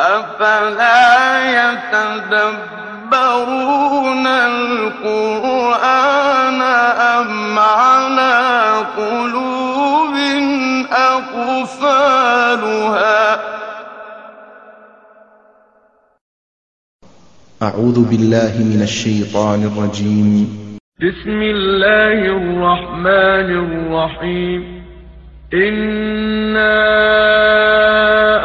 أفلا يتدبرون القرآن أم على قلوب أقفالها؟ أعوذ بالله من الشيطان الرجيم. بسم الله الرحمن الرحيم. إنا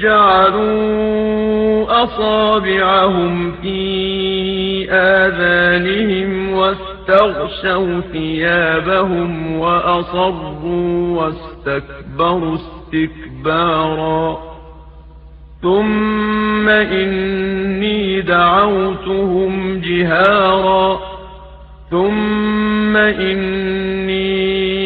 جعلوا أصابعهم في آذانهم واستغشوا ثيابهم وأصروا واستكبروا استكبارا. ثم إني دعوتهم جهارا. ثم إني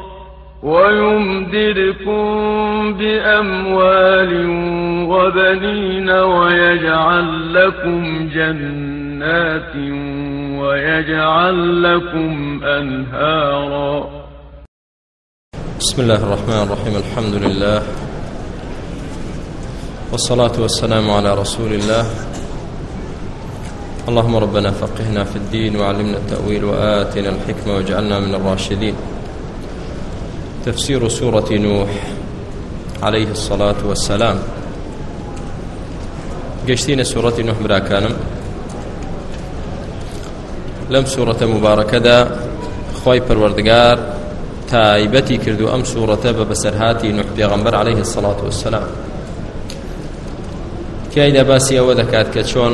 ويمددكم بأموال وبنين ويجعل لكم جنات ويجعل لكم أنهارا بسم الله الرحمن الرحيم، الحمد لله والصلاة والسلام على رسول الله. اللهم ربنا فقهنا في الدين وعلمنا التأويل وآتنا الحكمة واجعلنا من الراشدين. تفسير سورة نوح عليه الصلاة والسلام. قشتين سورة نوح براكانم لم سورة مباركة دا خوي پروردگار تایبەتی کردو ئەم سوورەتە بە بەسەرهاتی نوح پێغەمبەر عليه الصلاة والسلام. تیایدا باسی ئەوە دەکات کە چۆن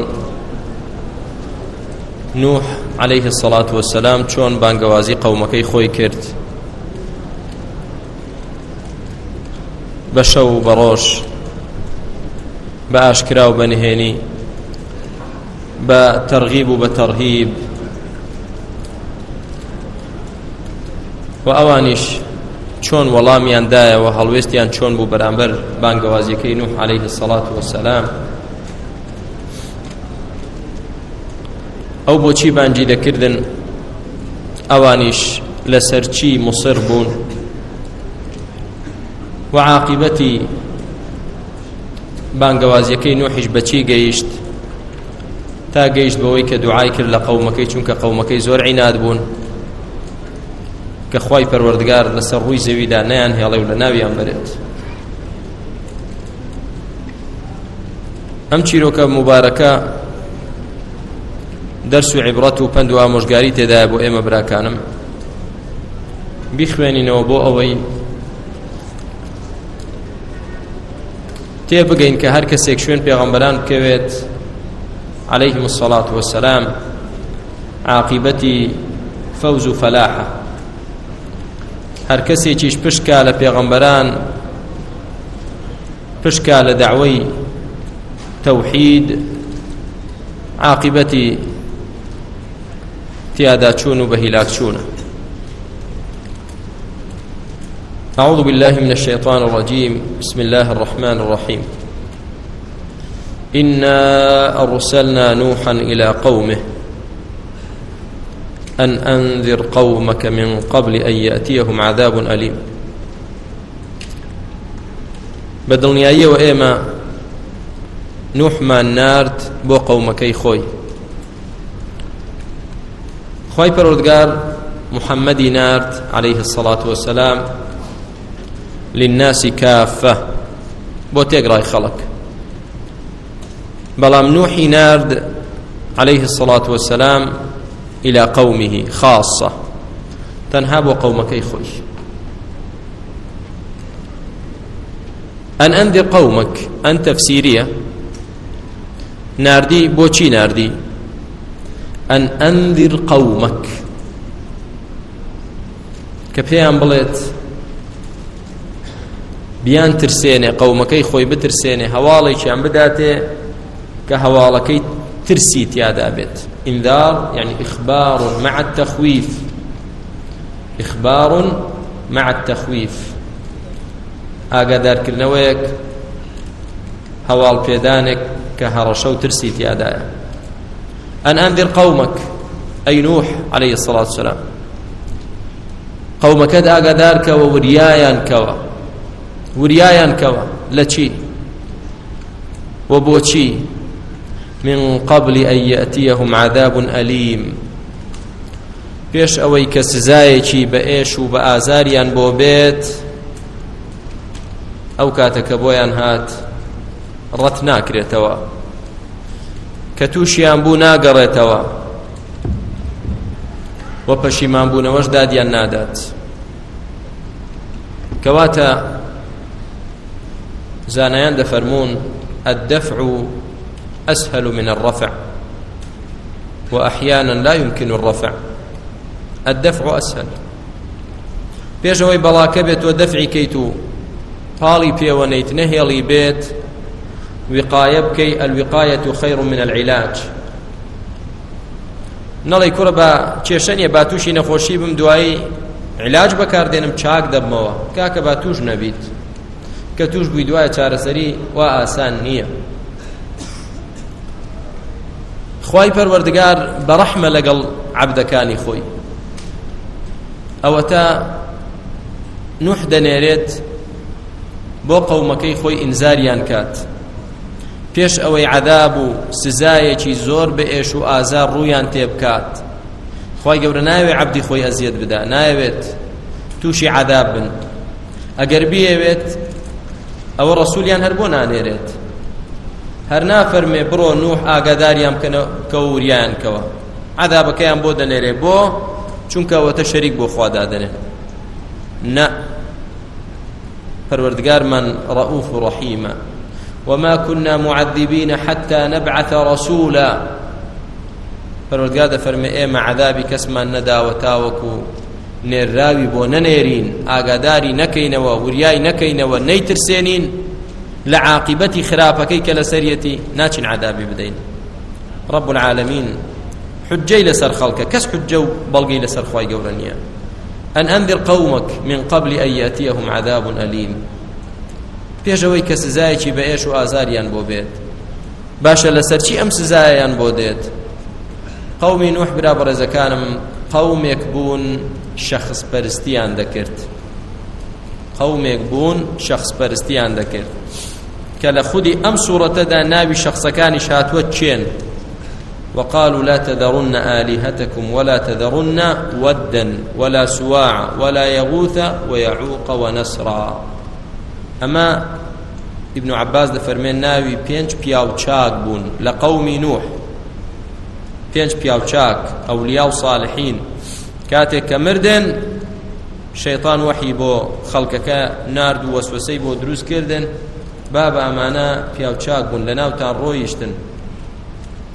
نوح عليه الصلاة والسلام چۆن بانگەوازی قەومەکەی خۆی کرد. بە شەو و بەڕۆژ بە ئاشکرا و بەنهێنی بە تەرغیب و بە تەرهیب. و ئەوانیش چۆن وەڵامیان دایەوە هەڵوێستیان چۆن بوو بەرامبەر بانگەوازیەکەی نوح عليه الصلاة والسلام ئەو بۆچی بانجی دەکردن، ئەوانیش لەسەر چی مصر بوون؟ و عاقبەتی بانگەوازیەکەی نوحیش بەچی گەیشت؟ تا گەیشت بەوەی کە دوعای کرد لە قەومەکەی چونکە قەومەکەی زۆر عیناد بوون. کە خوای پەروەردگار لەسەر ڕووی زەویدا نەیان هێڵێ و لە ناویان بێت ئەم چیرۆکە مبارەکە دەرس و عیبڕەت و پند و ئامۆژگاری تێدایە بۆ ئێمە براکانم. بیخوێنینەوە بۆ ئەوەی تێ بگەین کە هەر کەسێک شوێن پێغەمبەران بکەوێت. عليهم الصلاة والسلام. عاقبەتی فەوز و فەلاحە هەر کەسێکیش پشکا لە پێغەمبەران، پشکا لە داوای تەوحید. عاقبەتی تیادا چوون و بە هیلاک چوونە. أعوذ بالله من الشيطان الرجيم. بسم الله الرحمن الرحيم. إنا أرسلنا نوحا إلى قومه أن أنذر قومك من قبل أن يأتيهم عذاب أليم. بدلني بدڵنیایی و ئێمە نوحمان نارد بۆ قەومەکەی خۆی خۆی پەرۆردگار محەممەدی نارد عليه الصلاة والسلام للناس كافة. بۆ تێگڕای خەڵک بەڵام نوحی نارد عليه الصلاة والسلام إلى قومه خاصة تنها بو قومكي خوش أن أنذر قومك أن تفسيرية ناردي بوشي ناردي أن أنذر قومك كبيان بلت بيان ترسيني قومكي خوي بترسيني هوالي كان بداتي كهوالكي ترسي تيادا بيت انذار يعني اخبار مع التخويف. اخبار مع التخويف. ئاگادار کردنەوەیەک هەواڵ پێدانێک کە هەڕەشە و ترسی تیادایە. ئەن ئەندر قەومەک ئەی نوح عليه الصلاة والسلام. قەومەکەت ئاگادار کەوە وریایان کەوە. وریایان کەوە لە چی؟ و بۆچی من قبل أن يأتيهم عذاب أليم پێش ئەوەی کە سزایەکی بە ئێش و بە ئازاریان بۆ بێت ئەو کاتەکە بۆیان هات ڕەت ناکرێتەوە. کە تووشیان بوو ناگەڕێتەوە. وە پەشیمان بوونەوەش دادیان نادات. کەواتە زانایان دەفەرمونون الدفع أسهل من الرفع وأحيانا لا يمكن الرفع. الدفع أسهل. بيجوي بلاكبت ودفع كيتو پاڵی پێوەنەیت نەهێڵی بێت، وقایە بکەی الوقایەت و خەیر من العلاج. نەڵی کوڕە بە کێشەنیە، با نەخۆشی بم دوایی، علاج بەکاردێنم چاک دەبمەوە، کاکە با توش نەبیت. کە توش بووی دوایە چارەسەری وا ئاسان نییە. خی پەروەردگار بەڕەحمە لەگەڵ عبدەکانی خۆی. ئەوە تا نوح دەنێرێت بۆ قەومەکەی خۆی ئینزاریان کات. پێش ئەوەی عذاب و سزایەکی زۆر بە ئێش و ئازار ڕوویان تێبکات خی گەورە ناوێ عبدی خۆی ئەزیەت بدا، ناوێت تووشی عذاب بن. ئەگەر بیەوێت ئەوە ڕسوولیان هەر بۆ نانێرێت. هەر نافەرمێ بڕۆ نوح ئاگاداریان کە وریان کەوە. عذابەکەیان بۆ دەنێرێ بۆ، چونکە ئەوەتە شەریک بۆ خوادا دەنێن نە پروردگار من رؤوف رحيم وما كنا معذبين حتى نبعث رسولا. پروردگار فرمي ايما عذابي كسما ندا وتاوكو نێراوی بۆ نەنێرین، ئاگاداری نەکەینەوە، وریای نەکەینەوە، نەیترسێنین، لە عاقبەتی خراپەکەی کە لە سەرەتی ناچین عذابی بدەین. رب العالمین حجەی لەسەر خەڵکە، کەس حجە و بەڵگەی لەسەر خی گەورە نییە. أن أنذر قومك من قبل أن يأتيهم عذاب أليم. پێشەوەی کە سزایەکی بە ئێش و ئازاریان بۆ بێت. باشە لەسەرچی ئەم سزایان بۆ دێت؟ قومی نوح برا بەڕێزەکانم قومێک بوون شخص پەرستیان دەکرد قومێک بوون، شخص پەرستیان دەکرد کە لە خودی ئەم سوورەتەدا ناوی شخصەکانی شاتووە چێن؟ وقالوا لا تذرن آلهتكم ولا تذرن ودا ولا سواع ولا يغوث ويعوق ونسرا. أما ابن عباس دفرمين ناوي بينج بياو تشاك بون لقوم نوح. بينج بياو تشاك أولياء صالحين كاتك كمردن شيطان وحي بو خلقك نارد وسوسي بو دروس كردن بابا أمانا بياو تشاك بون لناوتان رويشتن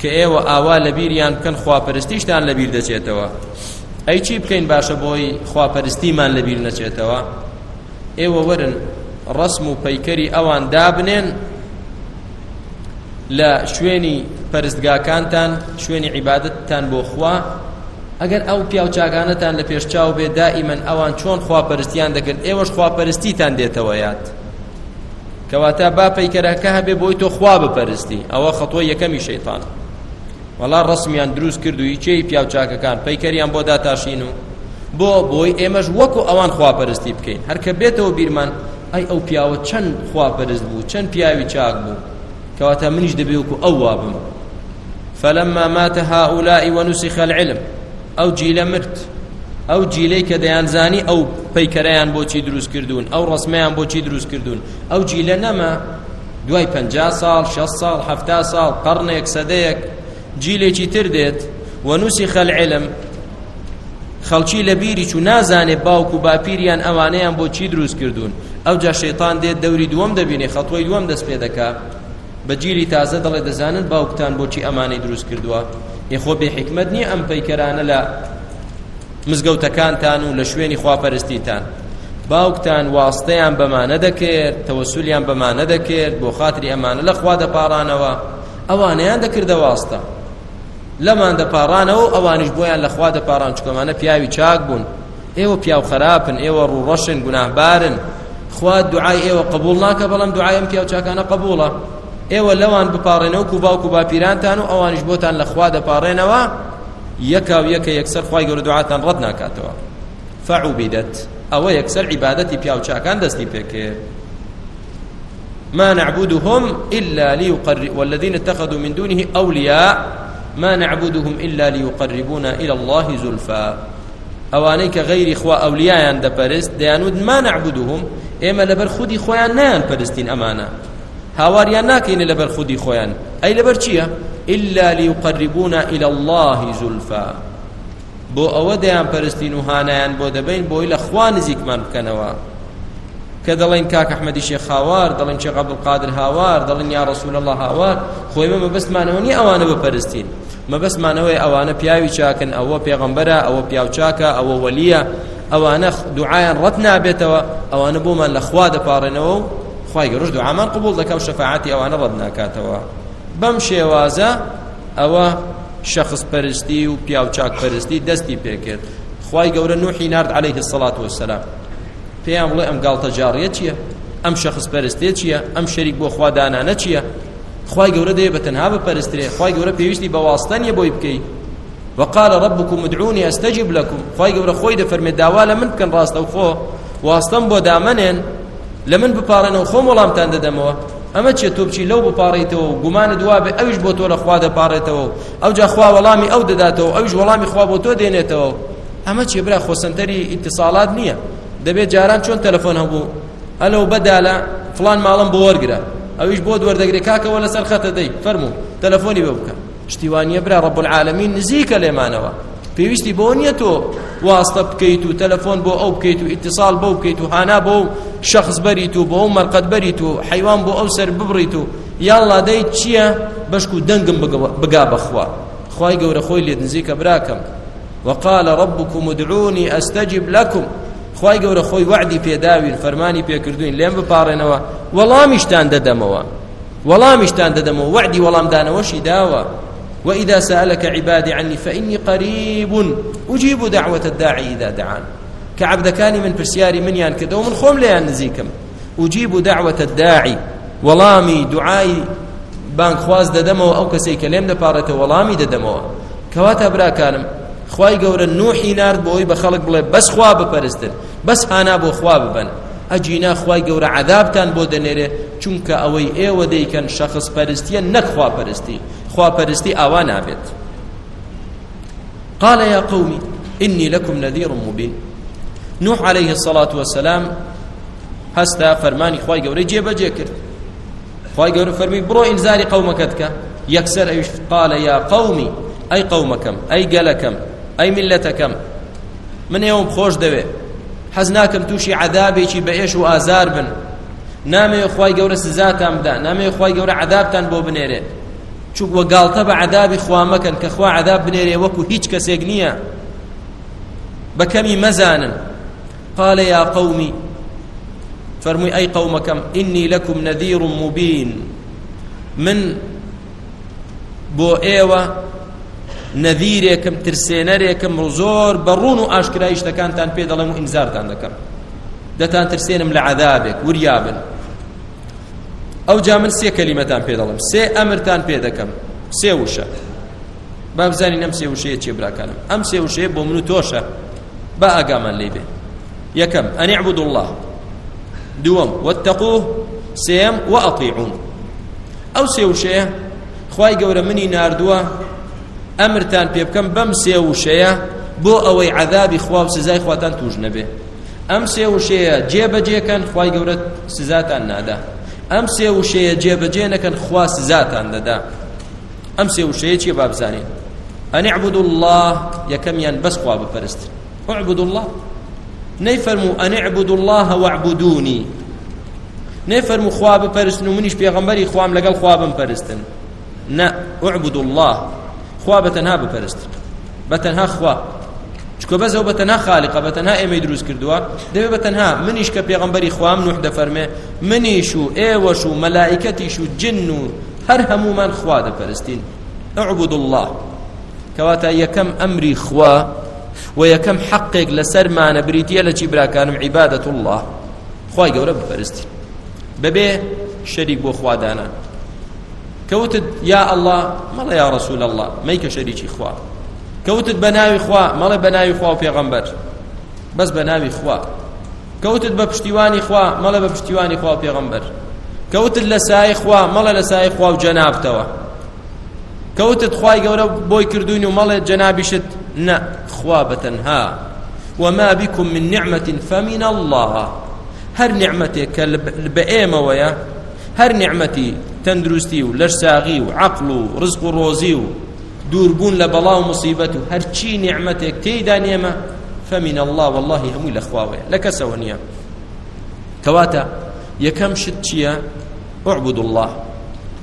کە ئێوە ئاوا لە بیریان بکەن، خواپەرستیشتان لەبیر دەچێتەوە. ئەی چی بکەین باشە بۆی خواپەرستیمان لەبیر نەچێتەوە؟ ئێوە وەرن ڕسم و پەیکەری ئەوان دابنێن لە شوێنی پەرستگاکانتان، شوێنی عیبادەتتان بۆ خوا ئەگەر ئەو پیاو چاکانەتان لە پێشچاو بێ دائیمەن ئەوان چۆن خواپەرستیان دەکرد، ئێوەش خواپەرستیتان دێتەوە یاد کەواتە با پەیکەرەکە هەبێ بۆی تۆ خوا بپەرستی، ئەوە خەتۆی یەکەمی شەیطان وەڵا ڕسمیان دروست کرد و هیچەی پیاو چاکەکان پەیکەریان بۆ داتاشین و بۆ بۆی ئێمەش وەکو ئەوان خواپەرستی بکەین. هەرکە بێتەوە بیرمان، ئەی ئەو پیاوە چەند خواپەرست بوو، چەند پیاوی چاک بوو. کەواتە منیش دەبێ وەکو ئەو وابم فلما مات هؤلاء ونسخ العلم. ئەو جیلە مرد، ئەو جیلەی کە دەیانزانی ئەو پەیکەرەیان بۆچی دروست کردوون، ئەو ڕسمیان بۆچی دروست کردوون. ئەو جیلە نەما دوای پ ساڵ ش ساڵ، هەفتا ساڵ قڕنێک سەدەیەک. جیلێکی تر دێت ونوسی خەلعلم، خەڵکی لە بیری چوو نازانێ باوک و باپیریان ئەوانەیان بۆ چی دروست کردوون. ئەو جا شەیطان دێت دەوری دووەم دەبینێ خەڵۆی دووەم دەست پێ دەکا. بە جیلی تازە دەڵێ دەزانن باوکتان بۆچی ئەمانەی دروست کردووە. یخۆ بێ حکمت نییە، ئەم پەیکەرانە لە مزگەوتەکانتان و لە شوێنی خواپەرستیتان باوکتان واستەیان بەمانە دەکرد، تەوەسولیان بەمانە دەکرد، بۆ خااتری ئەمانە لە خوا دەپارانەوە. ئەوانیان دەکردە واستە. لەمان دەپارانەوە، ئەوانش بۆیان لە خوا دەپاران چکەمانە پیاوی چاک بوون. ئێوە پیاو خراپن، ئێوە ڕوڕەشن گوناهبارن. خوا دوعای ئێوە قبول ناکە، بەڵام دوعایم پیاو چاکانە قبولە ئێوە لەوان بپارڕێنەوە و باوک و باپیرانتان و ئەوانش بۆتان لە خوا دەپارڕێنەوە یەکا و یەکە یەکسەر خی گەورە دوعاتان ڕەت ناکاتەوە. فعوبیدت ئەوە یەکسەر عیبادەتی پیاو چاکان دەستی پێکرد ما نعبدهم إلا ليقرب والذين اتخذوا من دونه أولياء، ما نعبدهم إلا ليقربونا إلى الله زلفا. أوانيك غير إخوة أولياء عند برست ديانود ما نعبدهم إما لبر خودي خويا نان برستين أمانة هاواریان ناکەینە لەبەر خودی خۆیان ئەی لەبەر چییە إلا ليقربونا إلى الله زلفا. بۆ ئەوە دەیان پەرستین و هانایان بۆ دەبین بۆی لە خوا نزیکمان بکەنەوە کە دەڵێن کاک ئەحمەدی شێخ هاوار دەڵێن شێخ عەبدولقادر هاوار دەڵێن یا ڕەسوول الله هاوار. خوي ما بس خۆی مە مەبەستمانەوە نییە ئەوانە بپەرستین مەبەستمانەوەی ئەوانە پیاوی چاکن ئەوە پێغەمبەرە ئەوە پیاو چاکە ئەوە وەلیە ئەوانە دوعایان ڕەت نابێتەوە ئەوانە بۆمان لە خوا دەپارڕێنەوە و خی گەڕش دوعامان قبول دەکە و شەفاعتی ئەوانە ڕەت ناکاتەوە. بەم شێوازە ئەوە شخص پەرستی و پیاو چاک پەرستی دەستی پێکرد خی گەورە نوحی نرد عليه الصلاة والسلام پێیان بڵێ ئەم گاڵتە جاڕیە چییە؟ ئەم شخص پەرستێ چییە؟ ئەم شەریک بۆ خوا دانانە چییە؟ خی گەورە دێ بە تەنها بپەرسترێ. خی گەورە پێویستی بە واستانیە بۆی بکەیت وقال ربكم ادعوني استجب لكم. خی گەورە خۆی دەفەرمێ داوا لە من بکەن ڕاستە و خۆ. واستم بۆ دامنێن لە من بپارێنەوە خۆم وەڵامتان دەدەمەوە. ئەمە چێ تۆ بچی لەو بپارڕیتەوە و گومانە دوابێ ئەوش بۆ تۆ لە خوا دەپارڕێتەوە ئەو جا خوا وەڵامی ئەو دەداتەوە ئەوش وەڵامی خوا بۆ تۆ دێنێتەوە. ئەمە چێ برا خۆسەنتەری ئیتصالات نییە. دەبێت جاران چۆن تەلەفۆن هەبوو. ئەلەو بەدالە فلان ماڵم بۆ وەرگرە. ئەویش بۆ دووەردەگرێ کاکەوە لەسەر خەتە دەی. فەرموو تەلەفۆنی بە بکە. شتیوانیە برا ڕب العالمین، نزیکە لێمانەوە. پێویستی بۆ نییە تۆ واستە بکەیت و تەلەفۆن بۆ ئەو بکەیت و ئیتصال بۆ بکەیت و هانا بۆ و شخص بەریت و بۆ ئەو مەرقەت بەریت و حیوان بۆ ئەو سەر ببڕیت و یاڵا دەیت چییە بەشک و دەنگم بگا بەخوا خی گەورە خۆی لێت نزیکە براکەم. وقال ربكم ادعوني استجب لكم. خی گەورە خۆی وعدی پێداوین فەرمانی پێکردوین، لێم بپارڕێنەوە وەڵامیشتان دەدەمەوە. وەڵامیشتان دەدەمەوە، وعدی وەڵامدانەوەشی داوە. وإذا سألك عبادي عني فإني قريب. أجيب دعوة الداعي إذا دعان. كعبد كاني من برسياري من يان كذا ومن خوم ليان نزيكم أجيب دعوة الداعي. ولامي دعائي بانك خواز ددمو أو كسي كلام دبارته ولامي ددمو كواتا برا كانم خواي قورا نوحي نارد بوي بخلق بلي بس خوا بپرستن بس هانا بو خوا ببن اجینا خوای گەورە عذابتان بۆ دەنێرێ، چونکە ئەوەی ئێوە دەیکەن شخص پەرستیە، نەک خوا پەرستی. خوا پەرستی ئاوا نابێت. قال يا قومي، إني لكم نذير مبين. نوح عليه الصلاة والسلام هستا فرماني خواي قوري جيبا جيكر خواي قوري فرمي، برو إنزاري قومكتك يكسر أيش؟ قال يا قومي، أي قومكم؟ أي قلكم؟ أي ملتكم؟ من يوم خوش دوي. حزناكم توشي عذابي شي بإيش وآزار بن. نامي خواي قوري سزاتام دا. نامي خواي قوري عذابتان بو بنيري. چوک وەگاڵتە بە عذابی خوا مەکەن کە خوا عذاب بنێرێ وەکو هیچ کەسێک نییە. بە کەمی مەزانن. قال يا قومي، فرمووی ئەی قەومەکەم ئینی لەکم نەذیر مبین من بۆ ئێوە نەذیرێکم ترسێنەرێکم، زۆر بەڕون و ئاشکرای شتەکانتان پێ دەڵێم و ئینزارتان دەکەم. دەتان ترسێنم لە عذابێک وریابن ئەو جا من سێ کەلیمەتان پێ دەڵم سێ ئەمرتان پێ دەکەم سێ وشە با بزانین ئەم سێ وشەیە چێ براکانم ئەم سێ وشەیە بۆ من و تۆشە با ئاگامان لێ بێ یەکەم ئەن اعبد الله دووەم واتقوه سێم وأطيعون ئەو سێ وشەیە خوای گەورە منی ناردووە ئەمرتان پێ بکەم بەم سێ وشەیە بۆ ئەوەی عذابی خوا و سزای خواتان توش نەبێ ئەم سێ وشەیە جێبەجێکەن خوای گەورە سزاتان نادا ئەم سێ وشەیە جێبەجێ نەکەن خوا سزاتان دەدا. ئەم سێ وشەیە چیە با بزانین؟ ئەن اعبدوا الله یەکەمیان بەس خوا بپەرست. اعبدوا الله؟ نەیفەرموو ئەن اعبدوا الله واعبدوني نەیفەرموو خوا بپەرستن و منیش پێغەمبەری خوام لەگەڵ خوا بمپەرستن نە اعبدوا الله. خوا بەتەنها بپەرستن بەتەنها خوا. چکۆ بەزەو بەتەنها خالقە بەتەنها ئێمەی دروست کردووە. دەبێ بەتەنها منیش کە پێغەمبەری خوام نوح دەفەرمێ، منیش و ئێوەش و مەلائکەتیش و جن و هەر هەمومان خوا دەپەرستین. الله کەواتە یەکەم ئەمری خوا و یەکەم حەقێک لەسەرمانە بریتە لە چی براکانم؟ عیبادەت الله خوای گەورە بپەرستی بەبێ شەریک بۆ خوادانان. کەوتت یا الله مەڵە یا رسول الله مەیکە شەریکی خوا. کەوتت بە ناوی خوا، مەڵێ بە ناوی خوا و پێغەمبەر. بەس بە خوا. کەوتت بە خوا، مەڵێ بە پشتیوانی خوا و پێغەمبەر. کەوتت لە خوا، مەڵێ لە سای خوا و جەنابتەوە. کەوتت خوای گەورە بۆی کردوین و مەڵێ جەنابیشت نە، خوا بەتەنها وما بكم من نعمة فمن الله. هر نعمتك بأيما ويا هر نعمتي تندرستي ولرساغي وعقل ورزق وروزي دوربون لبلا ومصيبة هر چي نعمتك تيدا نعمة، فمن الله والله هم الأخواوي لك سوانيا كواتا، يكم شتشيا اعبد الله.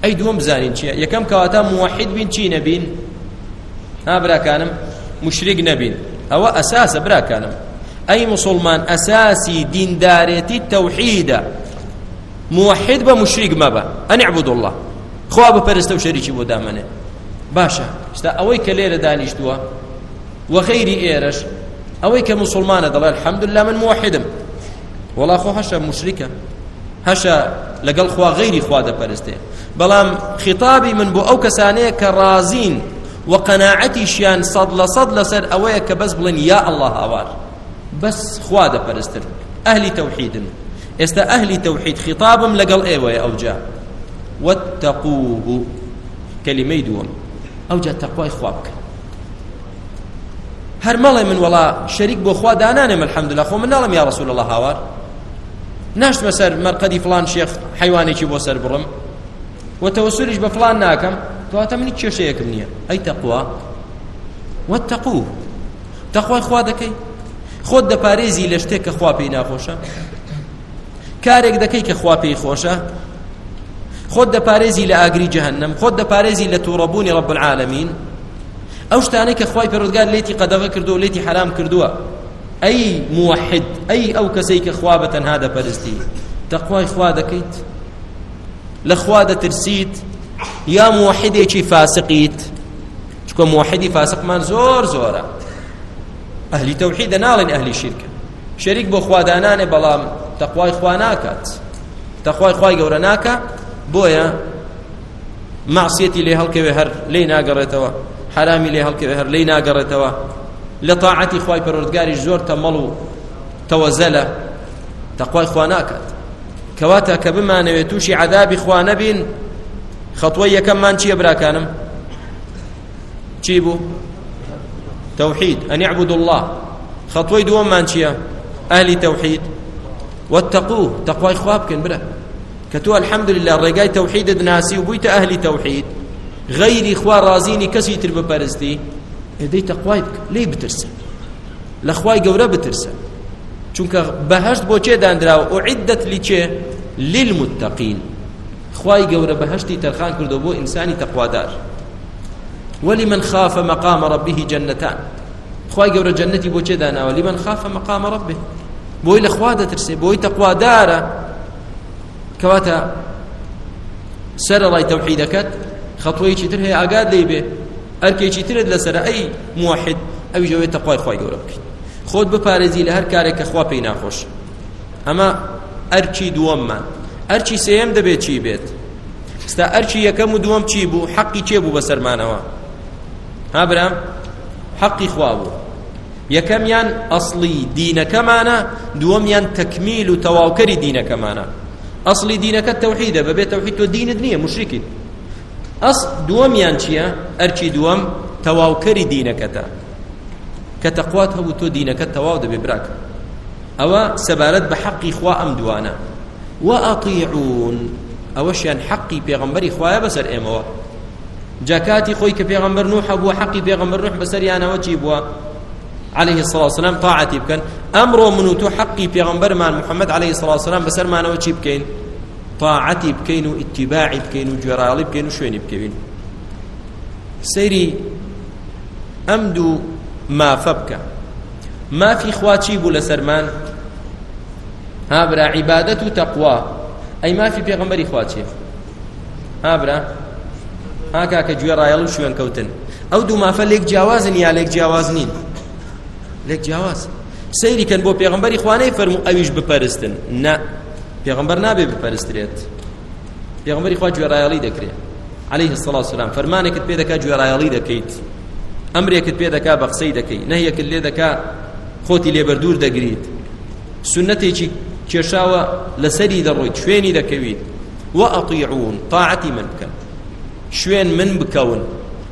أي دوم بزانين چيا؟ يكم كواتا موحد بين چي نبين؟ ها برا كانم مشرق نبين. هو أساس برا كانم أي مسلمان أساسي دين دارتي التوحيد. موحد بمشرق مبا أن اعبد الله. خواب برستو شريكي بودامنه باشا. استا اويك ليره دانيش دوا وغيري ايرش اويك مسلمان دل الحمد لله من موحدم والله خو هشا مشركه هشا لقل خوا غيري خوا ده برسته بلام خطابي من بو او كسانيه كرازين وقناعتي شان صد لصد لسر اويك بس بلن يا الله اوار بس خوا ده برستر اهل توحيد استا اهل توحيد خطابم لقل ايوه او جاء واتقوه كلمه دوم او جا تقوى خوابك هر مالي من ولا شريك بو خوا دانانم الحمد لله خو من نالم يا رسول الله هاوار ناش مسر مرقدي فلان شيخ حيواني كي بو سر برم وتوسلش بفلان ناكم تو اتمني تشي شيك منيه اي تقوى واتقوه تقوى خوا دكي خود د پاريزي لشتك خوا بينا خوشا كارك دكي كخوا بي خوشا خود د پارێزی لە ئاگری جهنم خود د پارێزی لە تووڕەبوونی رب العالمین. ئەو شتانەی کە خی پەرودگار لێتی قەدەغە کردو و لێتی حرام کردووە. ئەی موحد ئەی ئەو کەسەی کە خوا بە تەنها دەپەرستی. تەخوای خوا دەکەیت؟ لە خوا دەترسیت؟ یا موحدێکی فاسقیت؟ چکە موحدی فاسقمان زۆر زۆرە. ئەهلی تەوحیدە ناڵێن ئەهلی شیرکە. شەریک بۆ خوادانانێ، بەڵام تەخوای خوا ناکات. تەخوای خوای گەورە ناکە بويا معصيتي لي هلك بهر لي ناقرتوا حرامي لي هلك بهر لي ناقرتوا لطاعتي خواي پروردگاري زور تملو توزلا تقوى اخواناك كواتا كبما نويتوشي عذاب اخوان بين خطوية كم من چي برا كانم چيبو توحيد ان يعبدوا الله. خطوي دوم من چي اهل توحيد واتقوه تقوى اخوابكن برا كتو الحمد لله رجاي توحيد ناسي وبيت اهل توحيد. غير اخوا رازيني كسي ترب بارستي ادي تقوايك لي بترسل؟ لاخواي غورا بترسل. چونك بهشت بوچه داندرا؟ اعدت لچه للمتقين. خواي غورا بهشتي ترخان كردو بو انساني تقوا دار. ولمن خاف مقام ربه جنتان. خواي غورا جنتي بوچه دانا؟ ولمن خاف مقام ربه. بو الاخوا ترسل. بو تقوا دار کەواتە سەرەڵای تەوحیدەکەت خەڵوەیەکی تر هەیە ئاگاد لێ بێ، ئەرکێکی ترت لەسەر ئەی موحد، ئەوی ژەوێت تەخوای خی گەورە بکەیت. خۆت بپارێزی لە هەر کارێک کە خوا پێی ناخۆش. ئەمە ئەرچی دووەممان. ئەرچی سێم دەبێت چی بێت؟ ستا ئەرچی یەکەم و دووەم چی بوو؟ حەقی چێ بوو بەسەرمانەوە ها برام؟ حەقی خوا بوو. یەکەمیان ئەسڵی دینەکەمانە دووەمیان تەکمیل و تەواوکەری دینەکەمانە. ئەسڵی دینەکە تەوحیدە بەبێت تەوحید تۆ دینت نییە مشریکیت ئەس دووەمیان چییە ئەرچی دووەم تەواوکەری دینەکەتە کە تەقوات هەبوو تۆ دینەکە تەواو دەبێ براکە ئەوە سەبارەت بە حەقی خوا ئەم دوانە وأطيعون أوشيان حقي بيغمبري خوايا بسر إيموا جاكاتي خوي كبيغمبر نوح أبو حقي بيغمبر نوح بسر يانا وجي عليه الصلاة والسلام طاعتي بكن أمر منوتو حقي بيغمبر مع محمد عليه الصلاة والسلام بسر ما أنا وجي بكين طاعتي بكين واتباعي بكين وجرالي بكين وشويني بكين سيري أمدو ما فبك ما في خواتي بولا سرمان ها برا، عبادت و تقوا. اي ما في پیغمبري خواتي ها برا، ها کا که جوی رایل او دو ما فلک جوازن یا لک جوازنین لک جواز. سيري كان بو پیغمبري خوانه فرمو اويش بپرستن نه پیغمبر نابه بپرستريت پیغمبري خوا جوی رایلی دکری عليه الصلاة والسلام فرمانك تبيدا كا جوی رایلی دکیت امرك تبيدا كا بقصي دكي نهيك اللي دكا خوتي لي بردور دقريت سنتي کێشاوە لەسەری دەڕۆیت، شوێنی دەکەویت. و ئەطیعون طاعەتی من بکەن. شوێن من بکەون.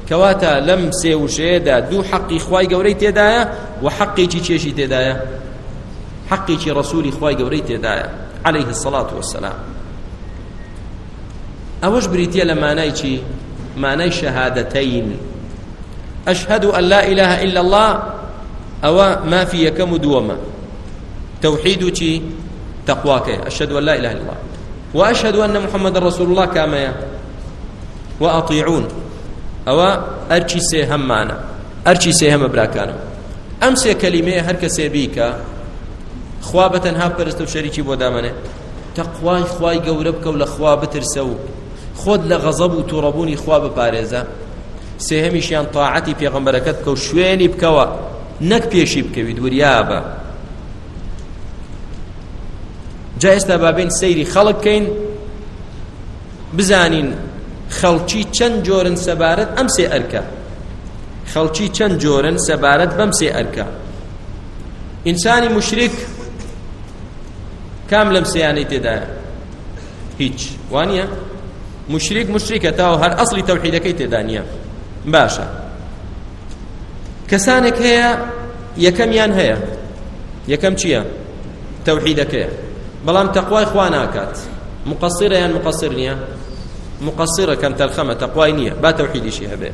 کەواتە لەم سێ وشەیەدا دوو حەقی خوای گەورەی تێدایە و حەقێکی چێشی تێدایە. حەقێکی ڕسوولی خوای گەورەی تێدایە. عليه الصلاة والسلام ئەوەش بریتە لە مانای چی؟ مانای شەهادەتەین. أشهد أن لا إله إلا الله أو ما في يكم دوما توحيد چی؟ تقواك أشهد أن لا إله إلا الله. وأشهد أن محمد رسول الله كما وأطيعون أو أرشي سيهم معنا أرشي سيهم براكانا أمس كلمة هرك سيبيك خوابة ها برستو شريكي بودامنه تقواي خواي قوربك ولا خواب ترسو خود لغضب وتربوني خواب بارزة سيهمشيان طاعتي في غنبركتك وشويني بكوا نك بيشي بكوي دوريابا جا ئێستا بابین سەیری خەڵکەین بزانین خەڵکی چەند جۆرن سەبارەت ئەم سێ ئەرکە. خەڵکی چەند جۆرن سەبارەت بەم سێ ئەرکە. ئینسانی مشرک کام لەم سیانەی تێدایە؟ هیچ. وانە مشرک مشریکە تاو هەر ئەسڵی تەوحیدەکەی تێدا نییە. باشە. کەسانێک هەیە یەکەمیان هەیە. یەکەم چییە؟ تەوحیدەکەیە. بلام تقوى إخوانا كات مقصرة يعني مقصر نيا مقصرة كم تلخمة تقوى نيا با توحيد شي هبه.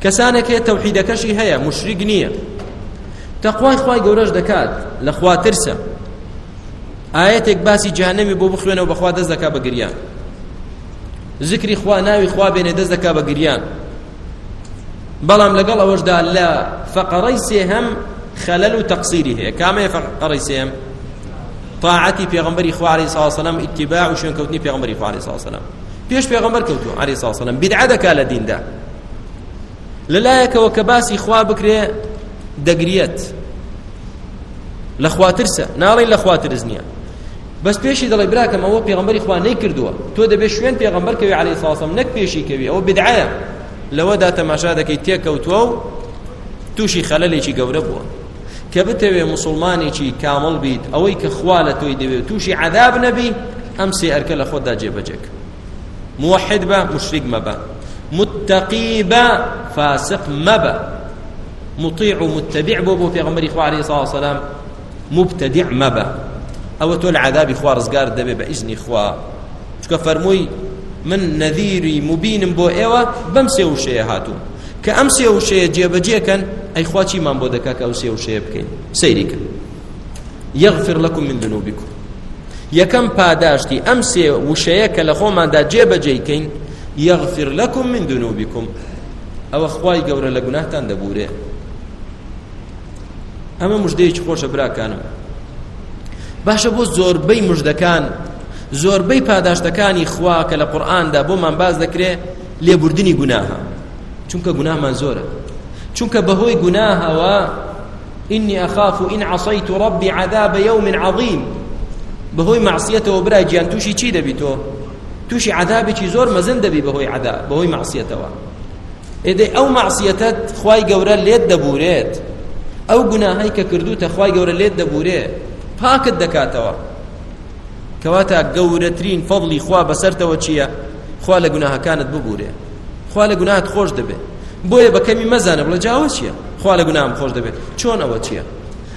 كسانك هي توحيد كشي هيا، مشرق نيا تقوى إخوة قورج دكات لأخوة ترسى آياتك باسي جهنمي بو بخوين وبخوة دز دكا بقريان ذكر إخوة ناوي إخوة بين دز دكا بقريان بلام لقل أوجدا لا فقري سيهم خلل تقصيره كما فقري سيهم طاعتي پیغمبر اخو عليه الصلاه والسلام، اتباع وشن كوتني پیغمبر اخو عليه الصلاه والسلام. پیش پیغمبر كوتو عليه الصلاه والسلام. بدعه كاله دين ده للايك وكباس اخوا بكره دغريت لخواترسه ناري لخواترزنيا بس پیشی دلی برا کما او پیغمبر اخوا نه کردوا تو د بشوین پیغمبر کوي علی الصلاه والسلام نک پیشی کوي او بدعه لو دا تماشا د کی تک او تو توشي خلل شي غوربو كبتوي مسلماني شي كامل بيت اوي كخواله توي دي توشي عذاب نبي امسي اركل خدا جيبجك موحد با مشرك مبا متقي با، فاسق مبا مطيع متبع بو في غمر اخوه عليه الصلاه والسلام مبتدع مبا او تو العذاب اخوه رزقار دبي باذن اخوه شكو فرموي من نذيري مبين بو ايوا بمسي وشي هاتو كأمسي وشي جيبجي كان أي خواتي من بودكا كأمسي وشي بكين سيريك يغفر لكم من ذنوبكم يكم پاداشتي أمسي وشيك لخو من دا جيبجي كين يغفر لكم من ذنوبكم أو أخواي قورا لقناه تان دبوره اما أما مجديش خوش برا كانوا باشا بو زور بي مجدكان زۆربەی پاداشتەکانی خوا کە لە قورئاندا بۆمان باز دەکرێت لێبوردنی گوناها. چونکە گوناهمان زۆرە. چونکە بەهۆی گوناهەوە، إني أخاف إن عصيت ربي عذاب يوم عظيم بهوي معصيته وبرا جيان توشي چي دبي تو؟ توشي عذابي چي زور مزن دبي بهوي عذاب بهوي معصيته إذا أو معصيتت خواي قورا ليت دبوريت أو قناهي كردوتا خواي قورا ليت دبوريت پاکت دکاتەوە کەواتە گەورەترین فەضلی خوا بەسەرتەوە چییە خوا لە گوناهەکانت ببوورێ خوا لە گوناهت خۆش دەبێت بۆیە بەکەمی مەزانە بڵە جاوە چییە خوا لە گوناهم خۆش دەبێت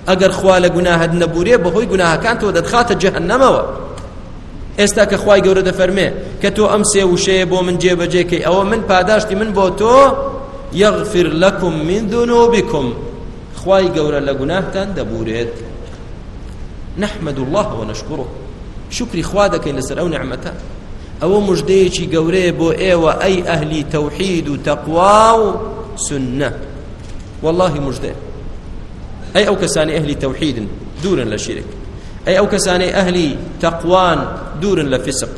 چۆن ئەوە چییە ئەگەر خوا لە گوناهت نەبوورێ بەهۆی گوناهەکان تۆ دەتخاتە جەهەنەمەوە ئێستا کە خوای گەورە دەفەرمێ کە تۆ ئەم سێ وشەیە بۆ من جێبەجێکەی ئەوە من پاداشتی من بۆ تۆ یغفر لكم من ذنوبكم خوای گەورە لە گوناهتان دەبورێت نحمد الله ونشكره شكري خوادك لسر أو نعمته. أو مجديشي قوري بو إيوة أي أهلي توحيد تقوى سنة والله مجدي أي أو كساني أهلي توحيد دورا لشرك أي أو كساني أهلي تقوان دورا لفسق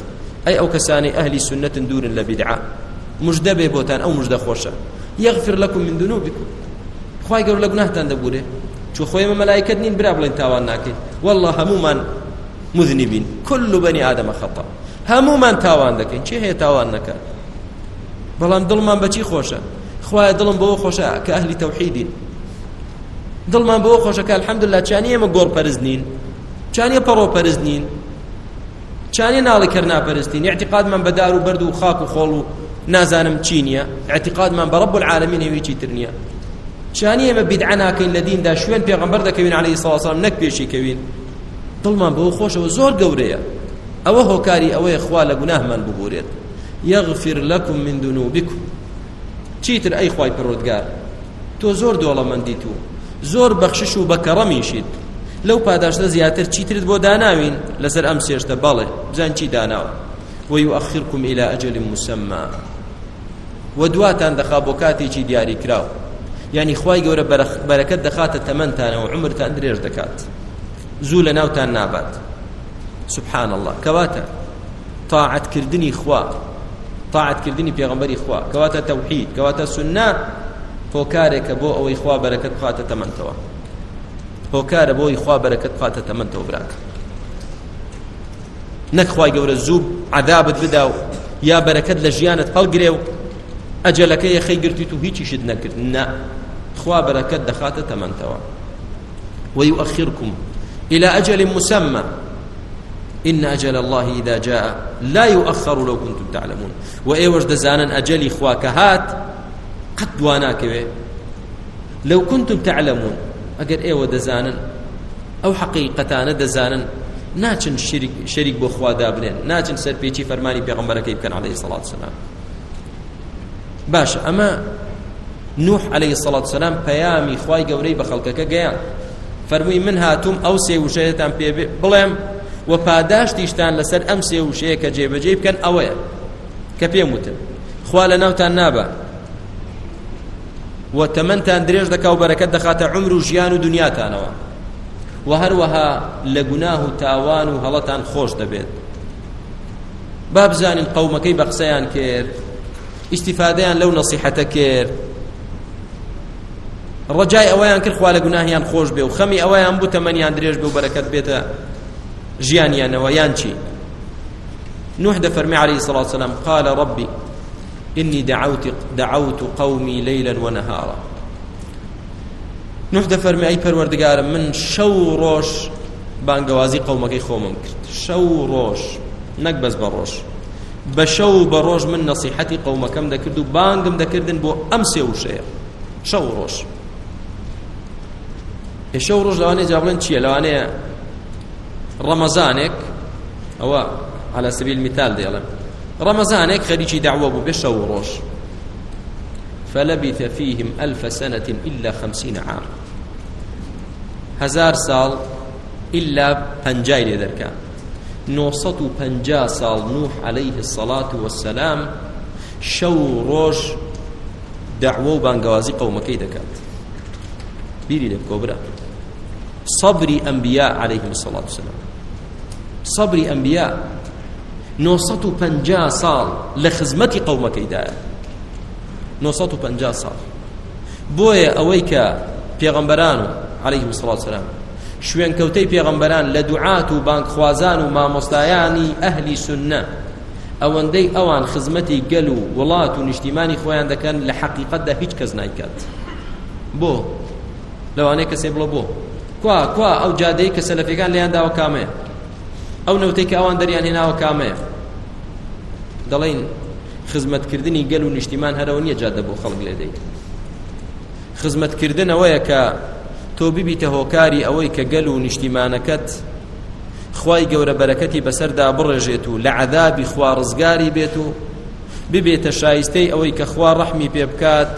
أي أو كساني أهلي سنة دورا لبدعة مجدبي بوتان أو مجد خوشا يغفر لكم من ذنوبكم. خواهي قول لك نهتان دبوره چو خوی ملائکت نین برا بلین تاوان ناکن والله همو من مذنبین كل بني آدم خطا همو من تاوان دکن چه هی تاوان نکن بلان دل من بچی خوشه خواه دلم بو خوشه که اهل توحیدین دل من بو خوشه که الحمدلله چانیه ما گور پرزنین چانیه پرو پرزنین چانیه نالی کرنا پرزنین اعتقاد من و برد و خاک و خول و نازانم چی چینیه اعتقاد من برب العالمین هیوی چی ترنیه شانية ما بدعنا كين لدين دا شوين بيغمبر دا كوين عليه الصلاة والسلام نك بيشي كوين طلمان بهو خوش وزور قوريا او هو كاري او اخوة لقناه من ببوريت يغفر لكم من ذنوبكم چيتر اي خواي پرودگار تو زور دولا من ديتو زور بخشش و بكرمي شيد لو پاداش دا زياتر چيتر بو داناوين لسر امسيش دا بالي بزان چي داناو ويؤخركم الى اجل مسمى. ودواتان دخابوكاتي چي دياري كراو يعني یعنی خواي گەورە بەرەکەت دەخاتە تەمەندانەوە عمرتان درێژ دەکات. زوو لە ناوتان نابات. سبحان الله كواتا طاعت كردني خوا. طاعت كردني پیغمبري خوا. كواتا توحيد كواتا سنة فوكارك بو او اخوا بركت خاطة تمنتوا فوكار بو اخوا بركت خاطة تمنتوا براك نك خواي گەورە زوب عذابت بدا و یا يا بركت لجيانت هەڵگرێ اجلك يا خي قرتي تو هيك شد نكر نا خوا بركت دخات تمنتوا ويؤخركم الى اجل مسمى. ان اجل الله اذا جاء لا يؤخر لو كنتم تعلمون. واي وجد زانا اجل اخواك هات قد واناك لو كنتم تعلمون اگر اي ود زانا او حقيقه دزانا ناچن شريك شريك بو خوا دابنين ناچن سر بيچي فرماني پیغمبر كيف عليه الصلاه والسلام باش اما نوح عليه الصلاة والسلام پیامی خواهی گوری بخلقك گیان فرموی من هاتوم او سی وشیتان پی بلیم و پاداش تیشتان لسر ام سی وشی که جیب جیب کن اوه که پی موتن نابا. و تمنتان دریج دکا و برکت دخات عمر و جیان و دنیاتان و و هر وها لگناه تاوان و هلتان خوش دبید باب زانین قومکی بقسیان کرد استفادیان لو نصیحته کرد. ڕجای ئەویان کرد خوا لە گوناهیان خۆش بێ و خەمی ئەویان بوو تەمەنیان درێژ بێ و بەرەکەت بێتە ژیانیانەوە، یان چی؟ نوح دەفەرمی عليه الصلاة والسلام قال ربي إني دعوت دعوت قومي ليلا ونهارا. نوح دەفەرمی ئەی پەروەردگارم من شەو ڕۆژ بانگەوازی قومەکەی خۆمم کرد. شەو ڕۆژ نەک بەس بە ڕۆژ بە شەو بە ڕۆژ من نەسیحەتی قومەکەم دەکرد و بانگم دەکردن بۆ ئەم سێ وشەیە شەو ڕۆژ شەو ڕۆژ لەوانەیە جابڵێن چییە لەوانەیە ڕەمەزانێک ئەوە على سبيل المثال ديالم رمضانك خريجي دعوة بشو وروش. فلبث فيهم ألف سنة إلا خمسين عام. هزار سال إلا پنجاي لذلك. نوصت پنجا سال نوح عليه الصلاة والسلام شو روش دعوة بانقوازي قومكي دكات؟ بيري لبكوبرا صبري أنبياء عليهم الصلاة والسلام. صبري أنبياء. 950 ساڵ لە خزمەتی قەومەکەیدایە 950 ساڵ بۆیە ئەوەی کە پێغەمبەران و عليه الصلاة والسلام. شوێن کەوتەی پێغەمبەران لە دوعات و بانکخوازان و ما مامۆستایانی ئەهلی سنە ئەوەندەی ئەوان خزمەتی گەل و وڵات و نیشتیمانی خۆیان دەکەن لە حەقیقەتدا هیچ کەس نایکات. بۆ. لەوانەیە کەسێ بڵە بۆ. کوا کوا، ئەو جادەی کە سەلەفەکان لێیان داوە کامەیە ئەو نەوتەی کە ئەوان دەریان هێناوە کامەیە خزمەتکردنی گەل و نیشتیمان هەرەوە نییە جادە بۆ خەڵک لێ دەیت. خزمەتکردن ئەوەیە کە تۆ ببیتە هۆکاری ئەوەی کە گەل و نیشتیمانەکەت خوای گەورە بەرەکەتی بەسەردا بڕێژێت و لە عذابی خوا ڕزگاری بێت و ببێتە شایستەی ئەوەی کە خوا ڕەحمی پێ بکات،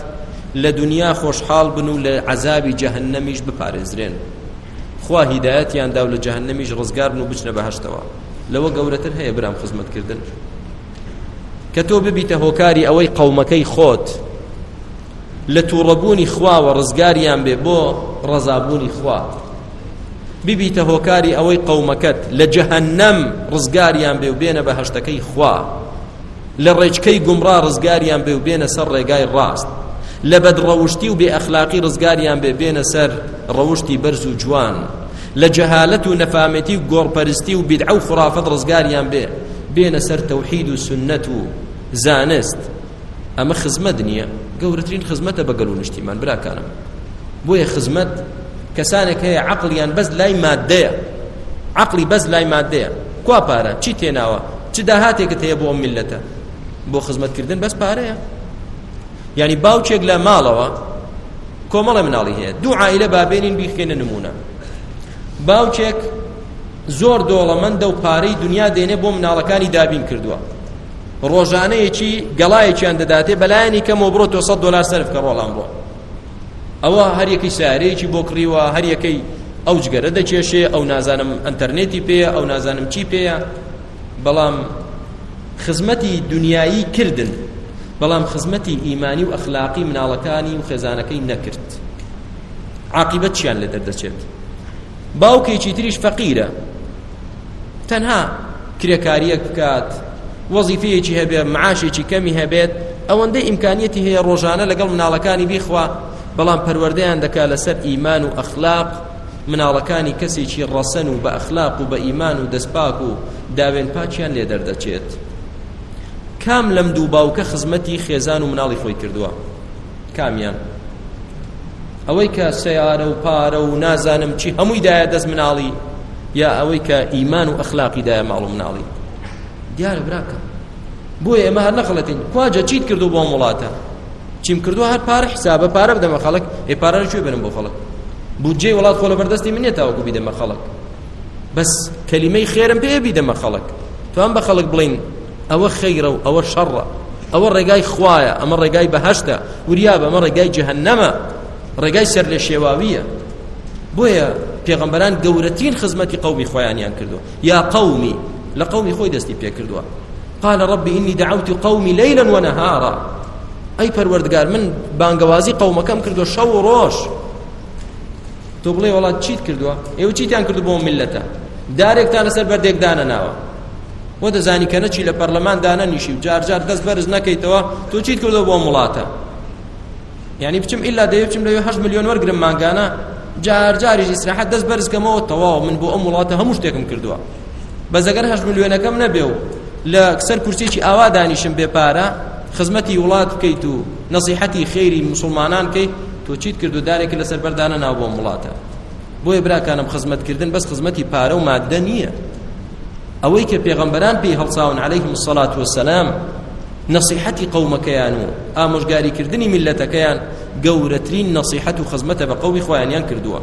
لە دنیا خۆشحاڵ بن و لە عذابی جەهنەمیش بپارێزرێن. خوا هیدایەتیان دا و لە جەهنەمیش ڕزگار بن و بچنە بەهشتەوە. لەوە گەورەتر هەیە برام خزمەتکردن کە تۆ ببیتە هۆکاری ئەوەی قەومەکەی خۆت. لە تووڕەبوونی خواوە ڕزگاریان بێ بۆ ڕەزابوونی خوا. ببیتە هۆکاری ئەوەی قەومەکەت لە جەهەنەم ڕزگاریان بێ و بێنە بە هەشتەکەی خوا. لە ڕێچکەی گومڕا ڕزگاریان بێ و بێنە سەر ڕێگای ڕاست. لە بەدڕەوشتی و بێ ئەخلاقی ڕزگاریان بێ بێنە سەر ڕەوشتی بەرز و جوان. لە جەهالەت و نەفامەتی و گۆڕپەرستی و بیدعە و خرافەت ڕزگاریان بێ. بێنە سەر تەوحید و سنەت و زانست. ئەمە خزمەت نییە. گەورەترین خزمەتە بەگەل و نیشتیمان براکانم بۆیە خزمەت کەسانێک هەیە عقلیان بەس لای مادەیە. عقلی بەس لای مادەیە. کوا پارە؟ چی تێناوە؟ چ داهاتێکت هەیە بۆ میلەتە؟ بۆ خزمەتکردن بەس پارەیە. یعنی باوچێک لە ماڵەوە کۆمەڵە مناڵی هەیە. دوو عائلە بابێنین بیخێنە نمونە. باوچێک زۆر دۆڵەمەندە و پارەی دنیا دێنێ بۆ مناڵەکانی دابین کردووە. ڕۆژانەیەکی گەڵایەکیان دەداتێ بەلایانی کەمەوە بڕۆ 200 دلار سەرف کە ڕۆڵان بۆ ئەوە هەر یەکی سارەیەکی بۆ کڕیوە، هەر یەکەی ئەو جگەرە دەچێشێ، ئەو نازانم ئەتەرنێتی پێیە، ئەو نازانم چی پێیە. بەڵام خزمەتی دنیایی کردن، بەڵام خزمەتی ئیمانی و ئەخلاقی مناڵەکانی و خێزانەکەی نەکرد. عاقبەت چیان لە دەردەچێت باوکێکی تریش فەقیرە. تەنها کرێکاریەک بکات. وەزیفەیەکی هەبێ، معاشێکی کەمی هەبێت، ئەوەندەی ئیمکانیەتی هەیە ڕۆژانە لەگەڵ مناڵەکانی بیخوا. بەڵام پەروەردەیان دەکا لەسەر ئیمان و ئەخلاق. مناڵەکانی کەسێکی ڕەسەن و بە ئەخلاق و بە ئیمان و دەستپاک و داوێن پاچیان لێ دەردەچێت. کام لەم دوو باوکە خزمەتی خێزان و مناڵی خۆی کردووە؟ کامیان. ئەوەی کە سیارە و پارە و نازانم چی هەمووی دایە دەست مناڵی. یا ئەوەی کە ئیمان و ئەخلاقی دایە ماڵ و دیارە براکە بۆیە ئێمە هەر نەخڵەتین کواجە چیت کردو بۆ وڵاتە چیم کردو هەر پارە حسابە پارە بدەمە خەڵک ئێ پارە کوێ بنم بۆ خەڵک بودجێ وڵات خۆ لە بەردەستی منێ تاوەکو بیدەمە خەڵک بەس کەلیمەی خێرم پێ بیدەمە خەڵک تو ئەم بە خەڵک بڵین ئەوە خەیرە و ئەوە شەڕە ئەوە ڕێگای خوایە ئەمە ڕێگای بەهشتە وریا بە ئەمە ڕێگای جەهەنەمە ڕێگای سەر لە شێواویە بۆیە پێغەمبەران گەورەترین خزمەتی قومی خۆیانیان کردو. یا قومی، لە قومی خۆی دەستی پێ کردووە. قال ربي إني دعوت قومي ليلا ونهارا أي پروردگار من بانگوازی قومکم کردو شو و روش تو بڵێ وڵات چیت کردووە؟ ئێوە چیتیان کردو بۆ ملەتە؟ دارێکتان لەسەر بەردێک دانە ناوە. بۆ دەزانی کە نەچی لە پەرلەمان دانە نیشی و جار جار دەست بەرز نەکەیتەوە، تۆ چیت کردو بۆ وڵاتە یعنی بچم ئللا دەیە بچم لەوێ هەشت میلیۆن وەرگرم مانگانە جار جاریش ئیسراحەت جی دەست بەرزکەمەوە تەواو من بۆ ئەم وڵاتە هەموو شتێکم کردووە بەزەگەر هەشت میلیۆنەکەم نەبێ و لە سەر کورسێکی ئاوا دانیشم بێ پارە خزمەتی وڵات بکەیت و نەسیحەتی خێری مسلمانان کەیت تۆ چیت کرد و دارێکی لەسەر بەردانە ناو بۆ وڵاتە بۆیە براکانم خزمەتکردن بەس خزمەتی پارە و مادە نییە ئەوەی کە پێغەمبەران پێی هەڵساون عليهم الصلاة والسلام نصيحتي قومكيان آمشگاری کردنی ملتەکەیان گەورەترین نصيحت و خزمەتە بە قومی خۆیانیان کردووە.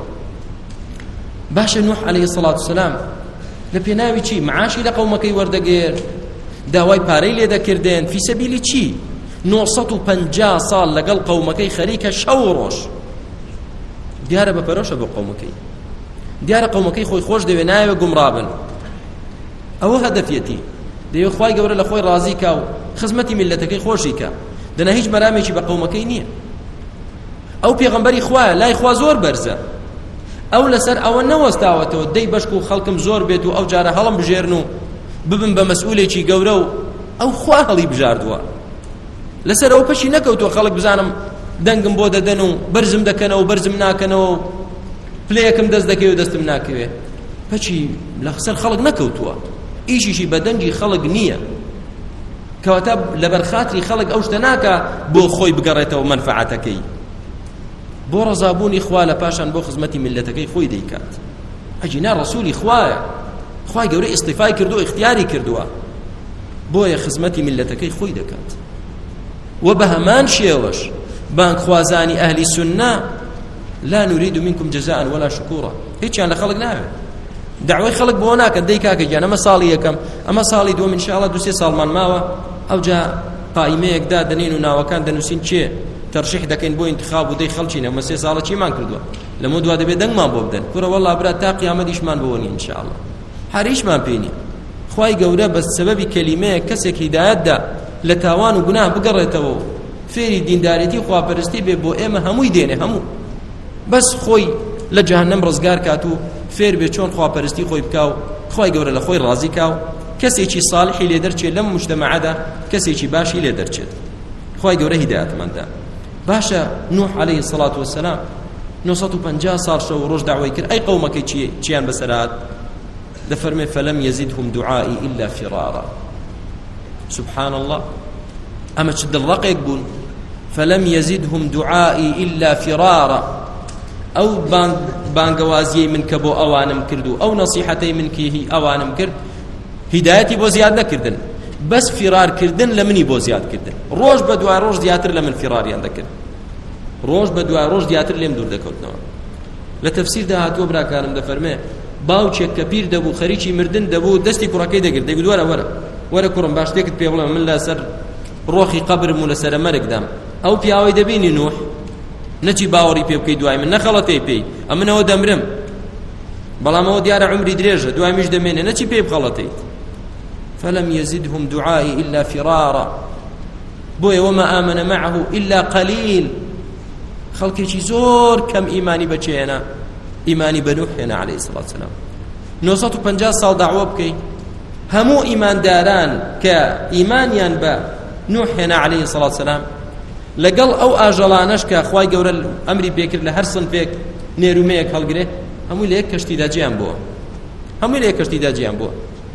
باشە نوح عليه الصلاة والسلام لە پێناوی چی؟ معاشی لە قومەکەی وەردەگێر. داوای پارەی لێ دەکردێن. فی سەبیلی چی؟ 950 ساڵ لەگەڵ قومەکەی خەریکە شەو و ڕۆژ. دیارە بە پەرۆشە بۆ قومەکەی. دیارە قومەکەی خۆی خۆش دەوێ نایوە گومڕابن. ئەوە هەدەفەتی دەوێ خی گەورە لە خۆی ڕازی کا و خزمەتی میلەتەکەی خۆشی کە دەنا هیچ مەرامێکی بە قومەکەی نییە. ئەو پێغمبەری خوایە لای خوا زۆر بەرزە. ئەو لەسەر ئەوە نەوەستاوەتەوە، دەی بەشک و خەڵکم زۆر بێت و ئەو جارە هەڵم بژێرن ببن بە مەسئولێکی گەورە و ئەو خوا هەڵی بژاردووە. لەسەر ئەو پەشی نەکەوتووە خەڵک بزانم دەنگم بۆ دەدەن و بەرزم دەکەنەوە، بەرزم ناکەنەوە و پلەیەکم دەست دەکەوێت دەستم ناکەوێ. پەچی لە سەر خەڵک نەکەوتووە. ئیشیشی بەدەنجی خەڵک نییە. کەواتە لەبەر خاتری خەڵک ئەو شتە ناکە بۆ خۆی بگەڕێتەوە منفعاتەکەی بۆ ڕزابوونی خوا لە پاشان بۆ خزمەتی ملەتەکەی خۆی دەیکات. ئەجینا ڕسوولی خوایە. خوای گەورە ئیستیفای کردو اختیاری کردووە. بۆیە خزمەتی ملەتەکەی خۆی دەکات. و بە هەمان شێوەش، بانک خوازانی ئەهلی سنە لا نريد منكم جزاء ولا شكورا هیچ لە خەڵک ناوێت دعوی خەڵک بۆ ناکەن، دەی کاکە گیان. ئەمە ساڵی یەکەم، ئەمە ساڵی دووەم، انشاءالله دو سێ ساڵمان ماوە. ئەو جا قائمەیەکدا دەنین و ناوەکان دەنووسین چێ ترشیح دەکەین بۆ انتخاب و دەی خەڵچینە ئەمە سێ ساڵە چیمان کردووە لەمە دوا دەبێت دەنگمان بۆ بدەن کوڕە وەڵا برا تا قیامەتیشمان بۆنی انشاءالله. هەریشمان پێینی خی گەورە بە سببی کەلیمەیە کەسێک هیدایەتدا لە تاوان و گوناه بگەڕێتەوە فێری دیندارەتی خواپەرستی بێ بۆ ئێمە هەمووی دێنێ هەموو بەس خۆی لە جەهنەم ڕزگار کات و فێر بێ چۆن خواپەرستی خۆی بکاو. خی گەورە لە خۆی ڕازی کاو کەسێکی ساڵحی لێ دەرچێت لەم مشتمەعادا کەسێکی باشی لێ دەرچێت خی گەورە هیداەتمەدا باشە نوح عليه سڵات وسلام 950 سال شو ڕۆژ داوای کرد. ئەی قومەکەی چیان بەسەرات؟ دەفەرمێ فەلەم يزدهم دعائي إلا فرارا. سبحان الله أما تشد الرقيق بون فلم يزدهم دعائي إلا فرارا. أو بان بانگوازی من کبو اوانم کردو. او نصیحتی من کی اوانم کرد هدایتی بو زیاد نکردن بس فرار کردن لمنی بو زیاد کردن. روز بدو روز زیاتر لمن فرار یان دکر روز بدو روز زیاتر لم دور دکوتنو لتفسیر ده هاتو برا کارم ده فرمه باو چه کبیر دبو خریچی مردن دبو دستی کراکی دگر دگو ورا ورا ورا کرم باش تکت پیغلا من لا سر روحی قبر مول سر مرگ دام او پیاوی دبینی نوح. نچی باوری پی بکی دوای من نخلطی پی. اما نو دمرم. بلا ما دیار عمری دریجه دوای مش دمینه نچی پی بخلطی فلم يزدهم دعائي إلا فرارا. بوي وما آمن معه إلا قليل. خلقي شي زور كم إيماني بچينا. إيماني بنوحنا عليه الصلاة والسلام. نوصات پنجا سال دعوة بكي. همو إيمان داران كإيمانيان با نوحنا عليه الصلاة والسلام. لەگەڵ ئەو ئاژەڵانەش کە خی گەورە ئەمری پێکرد لە هەر سنفێک نێرومەیەک هەڵگرێ هەمووی لە یەک کەشتیدا جیان بووە هەمووی لە یەک کەشتیدا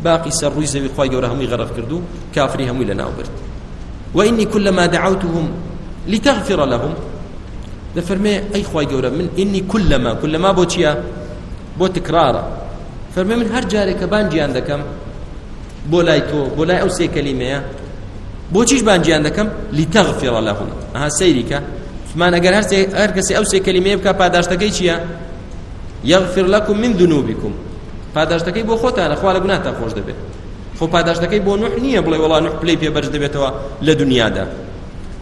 جیان بووە باقی سەر ڕووی زەوی خی گەورە هەمووی غەرق کردو، کافری هەمووی كلما دعوتهم لتغفر لهم. دفرمي أي خواي قورا من إني كلما كلما بوتيا بو تكرارا فرمي من هر جاري كبان جيان دكم بولاي تو بولاي أو سي كلمة بۆ چیش بانجیان دەکەم لتەغفر لهم. ئەها سەیریکە فمان ئەگەر هەر هەر کەسی ئەو سێ کەلیمەیە بکە پاداشتەکەی چییە یغفر لكم من ذنوبكم پاداشتەکەی بۆ خۆتانە، خوا لە گوناهتان خۆش دەبێت. خۆ پاداشتەکەی بۆ نوح نییە، بڵێ وڵا نوح پلەی پێ بەرز دەبێتەوە لە دنیادا.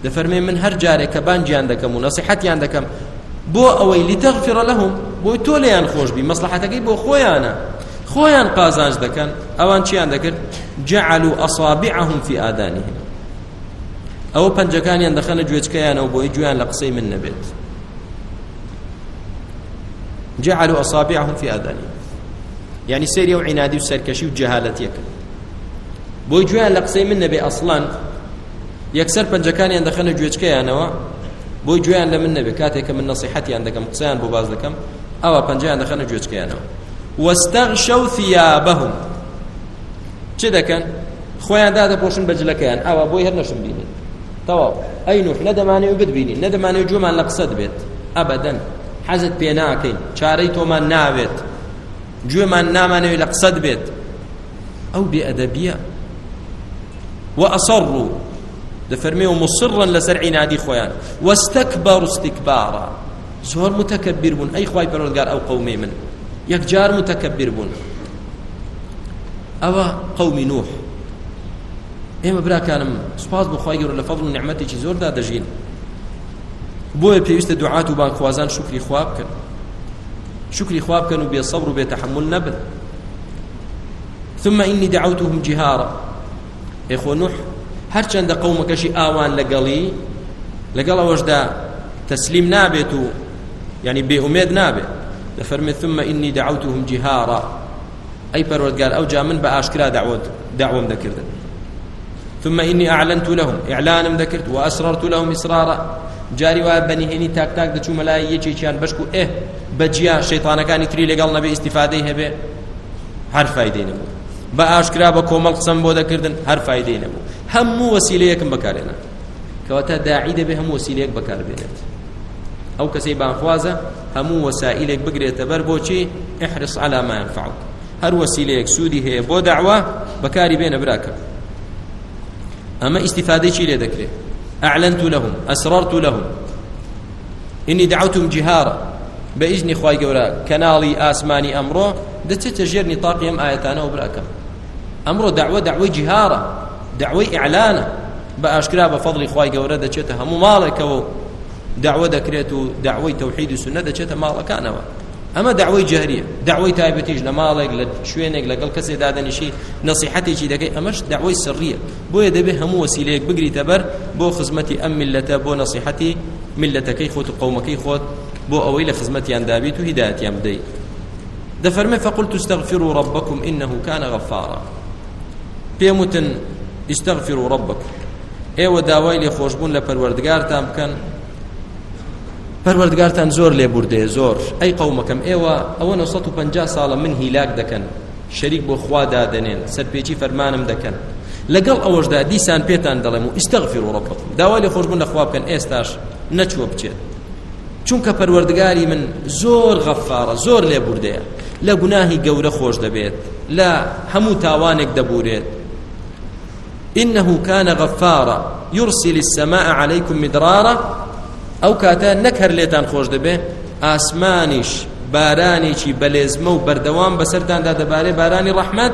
دەفەرمێ من هەر جارێک کە بانجیان دەکەم و نەسیحەتیان دەکەم، بۆ ئەوەی لتەغفر لهم بۆی تۆ لێیان خۆش بی، مەسلحەتەکەی بۆ خۆیانە. خۆیان قازانج دەکەن، ئەوان چیان دەکرد؟ جعلوا أصابعهم في آذانهم. او پنجکانیان دخنه جوچکیان او بوی جوان لقصی من نبیت جعلوا اصابعهم في آذانهم. اذانهم يعني سيري وعنادي وسركشي وجهالتي بوي جوان لقصي من نبي اصلا يكسر پنجکانیان دخنه جوچکیان او بوي جوان لمن نبي كاتك من نصيحتي عندكم قصيان بو باز لكم او پنجکان دخنه جوچکیان او واستغشوا ثيابهم چه دکن خویان داده پوشن بجلکیان او بوی هر نشون بینید تواو اي نوح ندماني وبد بيني ندماني جوما لقصد بيت ابدا حزت بيناكين شاريتو ما نابت جوما ناماني لقصد بيت او بادبيه واصروا دفرميو مصرا لسرع نادي خويان واستكبروا استكبارا. زور متكبر بون اي خواي بردگار او قومي من. يكجار متكبر بون او قوم نوح. ئێمە براکانم سپاس بخوای گەورە لە فەضل و نعمەتێکی زۆردا دەژین بۆیە پێویستە دوعات و بانخوازان شکری خواب بکەن شکری خواب بکەن و بێ سەبر ثم إني دعوتهم جهارا. إخوة نوح، هر چند قومكشي آوان لقلي لقل وجدا تسليم نابتو يعني یعنی بأميد نابت لفرمي ثم إني دعوتهم جهارا. أي پروردگار أو جا من بأشكرا دعوة دعوة مذكرت ثم إني أعلنت لهم إعلانا مذكرت وأسررت لهم إسرارا جاري وابني هني تاك تاك دچو ملاي يجي كان بشكو إيه بجيا شيطانا كان تري لقال نبي استفاده هبه هر فايدة نبو۔ بأشكرا بكومل قسم بو ذكرتن هر فايدة نبو۔ هم وسيلة يكم بكارنا كواتا داعي به هم وسيلة بكار بينت أو كسي بانخوازة هم وسائلك بقريت بربوشي احرص على ما ينفعك هر وسيلة سودي هي بو دعوة بكاري بين براك أما استفادة شيء لذكره أعلنت لهم أسررت لهم إني دعوتهم جهارا بإذن خواهي قولا كنالي آسماني أمره دتت تجير نطاقي أم آياتانا وبراكا أمره دعوة دعوة جهارة دعوة إعلانة بأشكرا بفضل خواهي قولا دتت هم مالك و دعوة ذكرت دعوة توحيد السنة دتت مالك أنا اما دعوه جهريه دعوه تایبتیج لمالک لشوینک لقل کسی دادن شي نصيحتي شي دغه امش دعوه سريه بو يدبه هم وسيله بغري تبر بو خدمتي ام ملته بو نصيحتي ملتك خوت قومك خوت بو اويل خدمتي اندابيت هدايت يمدي ده فرمي فقلت استغفروا ربكم انه كان غفارا. بيمتن استغفروا ربكم. اي وداوي لي خوشبون لپروردگار تام كان پروردگارتان زور لێ بوردێ، زۆر. ئەی قومەکەم، ئێوە ئەوە 950 ساڵە من هیلاک دەکەن. شەریک بۆ خوا دادەنێن سەرپێکی فەرمانم دەکەن. لەگەڵ ئەوەشدا دیسان پێتان دەڵێم و ئیستەغفر و ڕەبکم داوا لێ خۆشبوون لە خوا چونکە پەروەردگاری من زۆر غەفارە، زۆر لێ بوردەیە لە گوناهی گەورە خۆش دەبێت، لە هەموو تاوانێک دەبورێت. إنه كان غفارا، يرسل السماء عليكم مدرارا او کاتا نکر لیتان خوش دبه آسمانیش بارانی چی بلیزمه و بردوام بسرتان دا دباره بارانی رحمت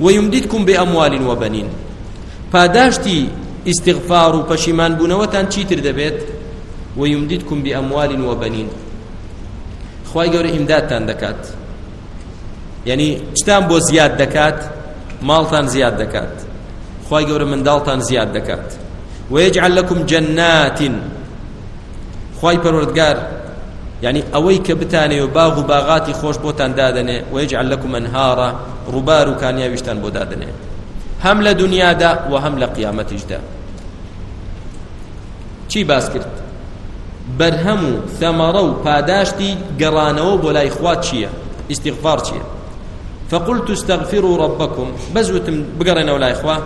و یمدیدکم بی اموال پاداشتی استغفار و پشیمان بونوتان چی تر دبیت و یمدیدکم بی اموال و بنین. خواهی گوره امدادتان دکات یعنی چتان بو زیاد دکات مالتان زیاد دکات خواهی گوره مندالتان زیاد دکات ويجعل لكم جنات خوای پروردگار یعنی اوی که بتانی و باغ و باغاتی خوش بوتان دادنه و یجعل لكم انهارا ربار و کانیاویشتان بو دادنه هم لدنیا دا و هم لقیامت اجدا چی باس کرد؟ برهم ثمره و پاداشتی گرانه بولا اخوات چیه استغفار چیه فقلت استغفروا ربكم. بزوتم بقرنا ولا اخوه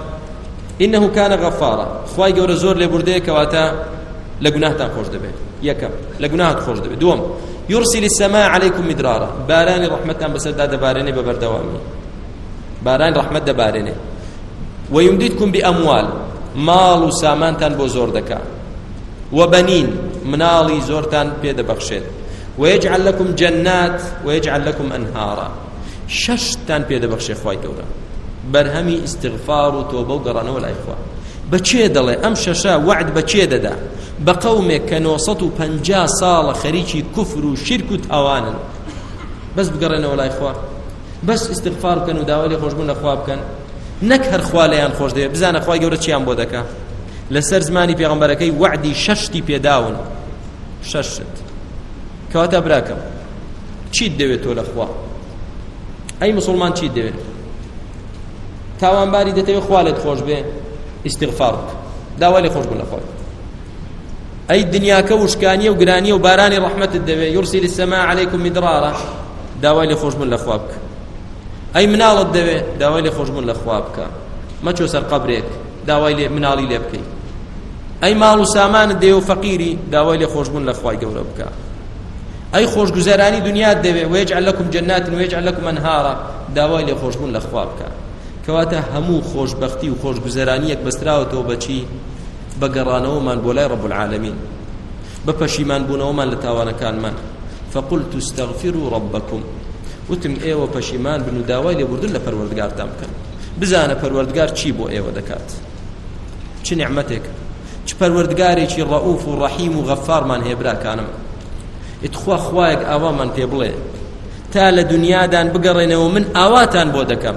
انه كان غفارا. خواي جور زور لبرديك واتا لغناهتان خوش دبه يكم لغناهت خوش دبه دوم يرسل السماء عليكم مدرارا. باران رحمتان بسر داد باراني ببردوامي باران رحمت دا باراني ويمددكم بأموال. مال سامانتان بو زور دكا وبنين. منالي زورتان بيد بخشد ويجعل لكم جنات ويجعل لكم أنهارا. ششتان بيد بخشد خواهي كورا برهمي استغفار وتوبه وقرانه ولا إخوة بچه دله ام ششا وعد بەچێ دەدا؟ بە بچه ددا بقوم كنوسط پنجا سال خريچي كفر وشرك وتوان بس بقرنا ولا اخوا بس استغفار بکەن و كانوا داولي خوش بن اخواب كان نكهر خواليان خوش دي بزان اخوا يقول چيان بودكا لسر زماني پیغمبركي وعدي ششتي بيداون ششت كواتا براكم چی دوێت تۆ لە خوا؟ ئەی مسلمان چی دەوێت؟ تاوانباری دەتەوێت خوالت خۆش بێ استغفار داوالي خوش بن اخوات اي الدنيا كوشكانيه وقرانيه وباراني رحمه الدبي يرسل السماء عليكم مدرارا. داوالي خوش بن اخوابك اي منال الدبي داوالي خوش بن اخوابك ما تشو سر قبرك داوالي منالي لبكي اي مال سامان الدبي فقيري داوالي خوش بن اخواي قوربك اي خوش گزاراني دنيا الدبي ويجعل لكم جنات ويجعل لكم انهارا داوالي خوش بن اخوابك کەواتە هەموو خۆشببختی و خۆشگوزەرانیەک بەستراوەتەوە بەچی بەگەڕانەوەمان بۆ لای ڕب العالمین بە پەشیمان بوونەوەمان لە تاوانەکانمان فقلت استغفروا ربكم وتم ئێوە پەشیمان بن و داوای لێبوردن لە پەروەردگارتان بکەن بزانە پەروەردگار چی بۆ ئێوە دەکات چ نعمەتێک چ پەروەردگارێکی ڕەئوف و ڕەحیم و غەفارمان هەیە براکانم. ئتخوا خوایەک ئاوامان پێ بڵێ. تا لە دنیادان بگەڕێنەوە من ئاواتان بۆ دەکەم.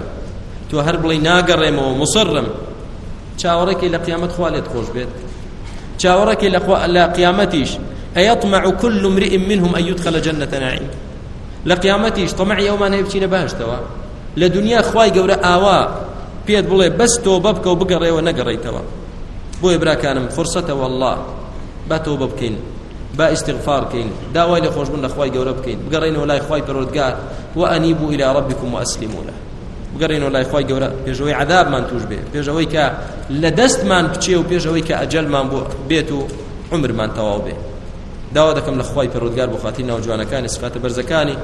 تو هر بڵی ناگەڕێمەوە مصرم چاوەڕێکی لە قیامەت خوا لێت خۆش بێت. چاوەڕێکی لە قیامەتیش أيطمع كل امرئ منهم أن يدخل جنة نعيم. لقيامتيش طمع يوما يبكينا بهشتوا لە دنیا خی گەورە ئاوا پێت بڵێ، بەس تۆ بەبکە و بگەڕێەوە نەگەڕیتەوە بۆیە براکانم فرسەتەوە الله با استغفار بکەین، داوای لە خۆشببوون لە خی گەورە بکەین. بگەڕێنەوە لای خی پەرۆردگار و ئەنیبوو ربكم وأسلموا له بگەڕێنەوە لای خی گەورە، پێشەوەی عذابمان توش بێ. پێشەوەی کە لە دەستمان بچێ و پێشەوەی کە ئەجلمان بۆ بێت و عمرمان تەواو بێ. داوا دەکەم لە خی پەرۆدگار بۆ خاتی ناوجوانەکانی سفاتە بەرزەکانی.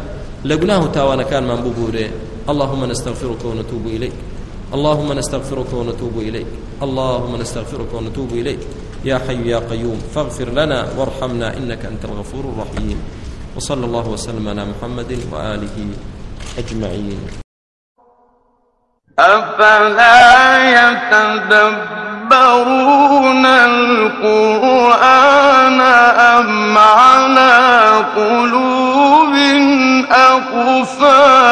لە گوناه و تاوانەکانمان ببوورێ. اللهم نستغفرك ونتوب إليك. اللهم نستغفرك ونتوب إليك. اللهم نستغفرك ونتوب إليك. يا حي يا قيوم، فاغفر لنا وارحمنا إنك أنت الغفور الرحيم. وصلى الله وسلم على محمد وآله أجمعين. أفلا يتدبرون القرآن أم على قلوب أقفالها؟